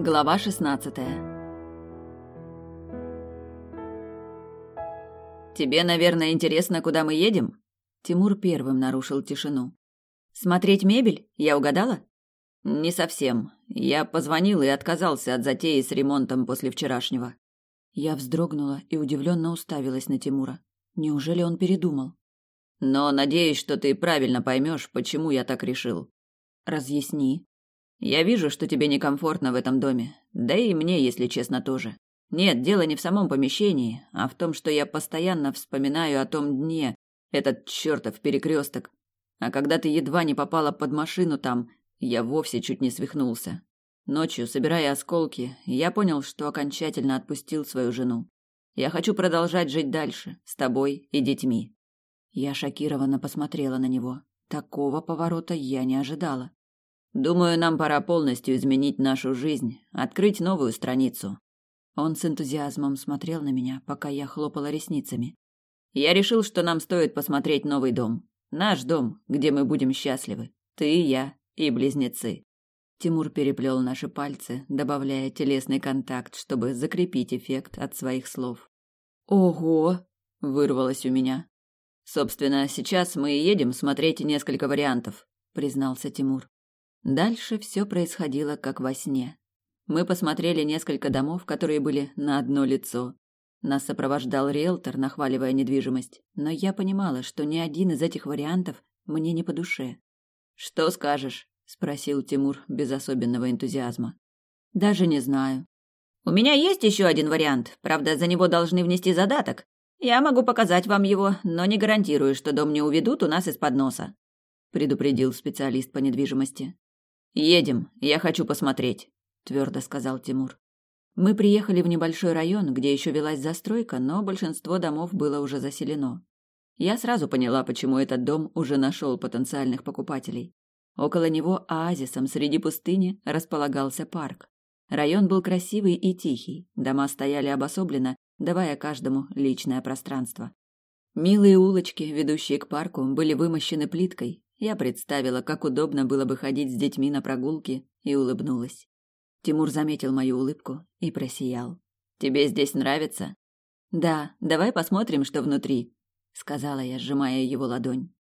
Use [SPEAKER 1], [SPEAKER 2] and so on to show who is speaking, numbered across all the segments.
[SPEAKER 1] Глава 16 Тебе, наверное, интересно, куда мы едем? Тимур первым нарушил тишину. Смотреть мебель? Я угадала? Не совсем. Я позвонил и отказался от затеи с ремонтом после вчерашнего. Я вздрогнула и удивленно уставилась на Тимура. Неужели он передумал? Но надеюсь, что ты правильно поймешь, почему я так решил. Разъясни. Я вижу, что тебе некомфортно в этом доме. Да и мне, если честно, тоже. Нет, дело не в самом помещении, а в том, что я постоянно вспоминаю о том дне, этот чертов перекресток. А когда ты едва не попала под машину там, я вовсе чуть не свихнулся. Ночью, собирая осколки, я понял, что окончательно отпустил свою жену. Я хочу продолжать жить дальше, с тобой и детьми. Я шокированно посмотрела на него. Такого поворота я не ожидала. Думаю, нам пора полностью изменить нашу жизнь, открыть новую страницу. Он с энтузиазмом смотрел на меня, пока я хлопала ресницами. Я решил, что нам стоит посмотреть новый дом. Наш дом, где мы будем счастливы. Ты и я, и близнецы. Тимур переплел наши пальцы, добавляя телесный контакт, чтобы закрепить эффект от своих слов. «Ого!» – вырвалось у меня. «Собственно, сейчас мы едем смотреть несколько вариантов», – признался Тимур. Дальше все происходило как во сне. Мы посмотрели несколько домов, которые были на одно лицо. Нас сопровождал риэлтор, нахваливая недвижимость, но я понимала, что ни один из этих вариантов мне не по душе. «Что скажешь?» – спросил Тимур без особенного энтузиазма. «Даже не знаю». «У меня есть еще один вариант, правда, за него должны внести задаток. Я могу показать вам его, но не гарантирую, что дом не уведут у нас из-под носа», – предупредил специалист по недвижимости. «Едем, я хочу посмотреть», – твердо сказал Тимур. Мы приехали в небольшой район, где еще велась застройка, но большинство домов было уже заселено. Я сразу поняла, почему этот дом уже нашел потенциальных покупателей. Около него оазисом среди пустыни располагался парк. Район был красивый и тихий, дома стояли обособленно, давая каждому личное пространство. Милые улочки, ведущие к парку, были вымощены плиткой, я представила, как удобно было бы ходить с детьми на прогулки, и улыбнулась. Тимур заметил мою улыбку и просиял. «Тебе здесь нравится?» «Да, давай посмотрим, что внутри», — сказала я, сжимая его ладонь.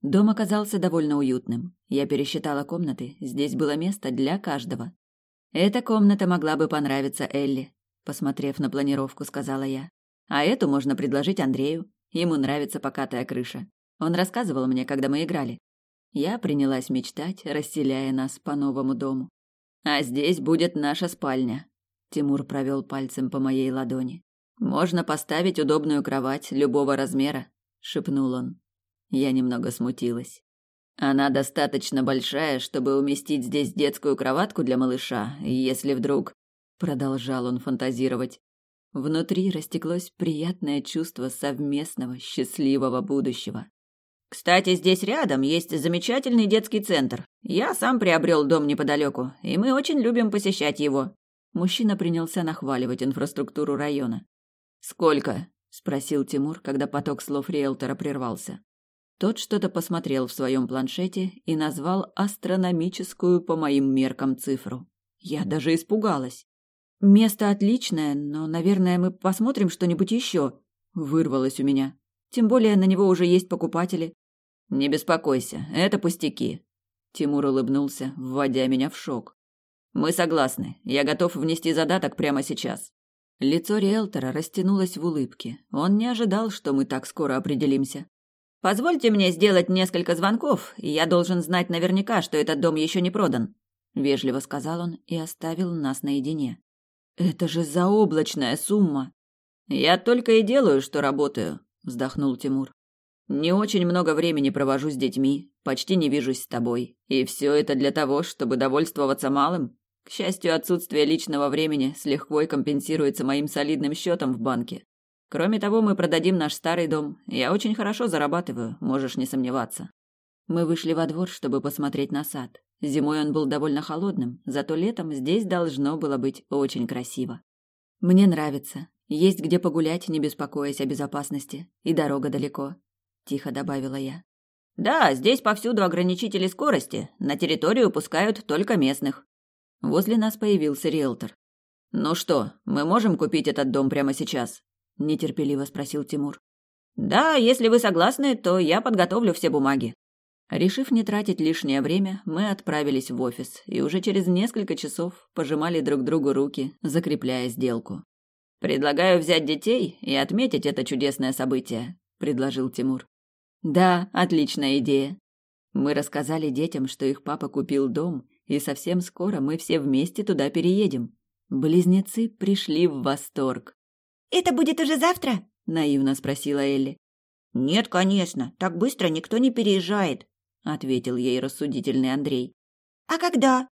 [SPEAKER 1] Дом оказался довольно уютным. Я пересчитала комнаты, здесь было место для каждого. «Эта комната могла бы понравиться Элли», — посмотрев на планировку, сказала я. «А эту можно предложить Андрею. Ему нравится покатая крыша. Он рассказывал мне, когда мы играли. Я принялась мечтать, расселяя нас по новому дому. А здесь будет наша спальня. Тимур провел пальцем по моей ладони. Можно поставить удобную кровать любого размера, шепнул он. Я немного смутилась. Она достаточно большая, чтобы уместить здесь детскую кроватку для малыша, если вдруг, продолжал он фантазировать. Внутри растеклось приятное чувство совместного счастливого будущего. Кстати, здесь рядом есть замечательный детский центр. Я сам приобрел дом неподалеку, и мы очень любим посещать его. Мужчина принялся нахваливать инфраструктуру района. Сколько? спросил Тимур, когда поток слов риэлтора прервался. Тот что-то посмотрел в своем планшете и назвал астрономическую по моим меркам цифру. Я даже испугалась. Место отличное, но, наверное, мы посмотрим что-нибудь еще. Вырвалось у меня. Тем более на него уже есть покупатели. Не беспокойся, это пустяки. Тимур улыбнулся, вводя меня в шок. Мы согласны. Я готов внести задаток прямо сейчас. Лицо риэлтора растянулось в улыбке. Он не ожидал, что мы так скоро определимся. Позвольте мне сделать несколько звонков, и я должен знать наверняка, что этот дом еще не продан, вежливо сказал он и оставил нас наедине. Это же заоблачная сумма. Я только и делаю, что работаю, вздохнул Тимур. Не очень много времени провожу с детьми, почти не вижусь с тобой. И все это для того, чтобы довольствоваться малым? К счастью, отсутствие личного времени с лихвой компенсируется моим солидным счетом в банке. Кроме того, мы продадим наш старый дом. Я очень хорошо зарабатываю, можешь не сомневаться. Мы вышли во двор, чтобы посмотреть на сад. Зимой он был довольно холодным, зато летом здесь должно было быть очень красиво. Мне нравится. Есть где погулять, не беспокоясь о безопасности, и дорога далеко тихо добавила я. Да, здесь повсюду ограничители скорости, на территорию пускают только местных. Возле нас появился риэлтор. «Ну что, мы можем купить этот дом прямо сейчас?» – нетерпеливо спросил Тимур. «Да, если вы согласны, то я подготовлю все бумаги». Решив не тратить лишнее время, мы отправились в офис и уже через несколько часов пожимали друг другу руки, закрепляя сделку. «Предлагаю взять детей и отметить это чудесное событие», – предложил Тимур. «Да, отличная идея». Мы рассказали детям, что их папа купил дом, и совсем скоро мы все вместе туда переедем. Близнецы пришли в восторг.
[SPEAKER 2] «Это будет уже завтра?»
[SPEAKER 1] – наивно спросила Элли.
[SPEAKER 2] «Нет, конечно, так быстро никто не переезжает», –
[SPEAKER 1] ответил ей рассудительный Андрей.
[SPEAKER 2] «А когда?»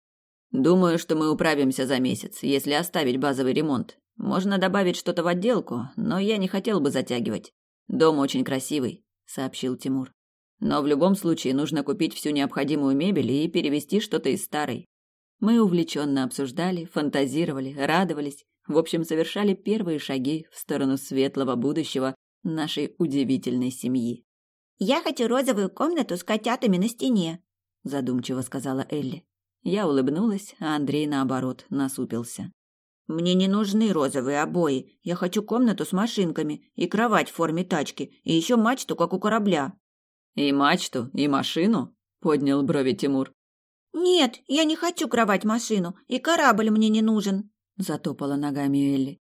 [SPEAKER 1] «Думаю, что мы управимся за месяц, если оставить базовый ремонт. Можно добавить что-то в отделку, но я не хотел бы затягивать. Дом очень красивый», – сообщил Тимур. «Но в любом случае нужно купить всю необходимую мебель и перевести что-то из старой». Мы увлеченно обсуждали, фантазировали, радовались, в общем, совершали первые шаги в сторону светлого будущего нашей удивительной семьи.
[SPEAKER 2] «Я хочу розовую комнату с котятами на стене», –
[SPEAKER 1] задумчиво сказала Элли. Я улыбнулась, а Андрей, наоборот, насупился.
[SPEAKER 2] «Мне не нужны розовые обои. Я хочу комнату с машинками и кровать в форме тачки, и еще мачту, как у корабля».
[SPEAKER 1] «И мачту, и машину?» – поднял брови Тимур.
[SPEAKER 2] «Нет, я не хочу кровать-машину, и корабль мне не нужен», – затопала ногами Элли.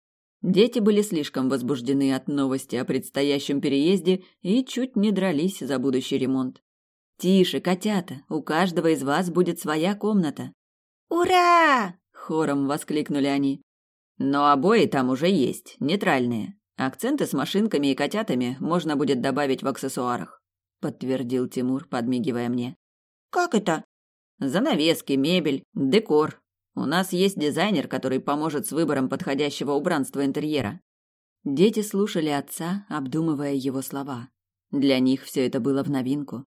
[SPEAKER 1] Дети были слишком возбуждены от новости о предстоящем переезде и чуть не дрались за будущий ремонт. «Тише, котята, у каждого из вас будет своя комната».
[SPEAKER 2] «Ура!»
[SPEAKER 1] – хором воскликнули они. «Но обои там уже есть, нейтральные. Акценты с машинками и котятами можно будет добавить в аксессуарах», – подтвердил Тимур, подмигивая мне.
[SPEAKER 2] «Как это?»
[SPEAKER 1] «Занавески, мебель, декор, у нас есть дизайнер, который поможет с выбором подходящего убранства интерьера. Дети слушали отца, обдумывая его слова. Для них все это было в новинку.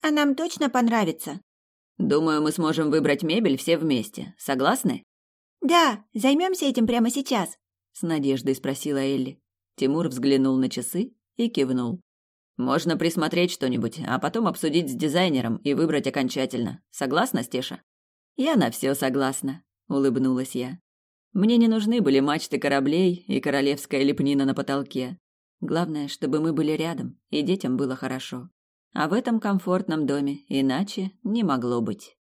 [SPEAKER 2] А нам точно понравится.
[SPEAKER 1] Думаю, мы сможем выбрать мебель все вместе. Согласны?
[SPEAKER 2] Да, займемся этим прямо сейчас,
[SPEAKER 1] с надеждой спросила Элли. Тимур взглянул на часы и кивнул. Можно присмотреть что-нибудь, а потом обсудить с дизайнером и выбрать окончательно. Согласна, Стеша? Я на все согласна, улыбнулась я. Мне не нужны были мачты кораблей и королевская лепнина на потолке. Главное, чтобы мы были рядом, и детям было хорошо. А в этом комфортном доме иначе не могло быть.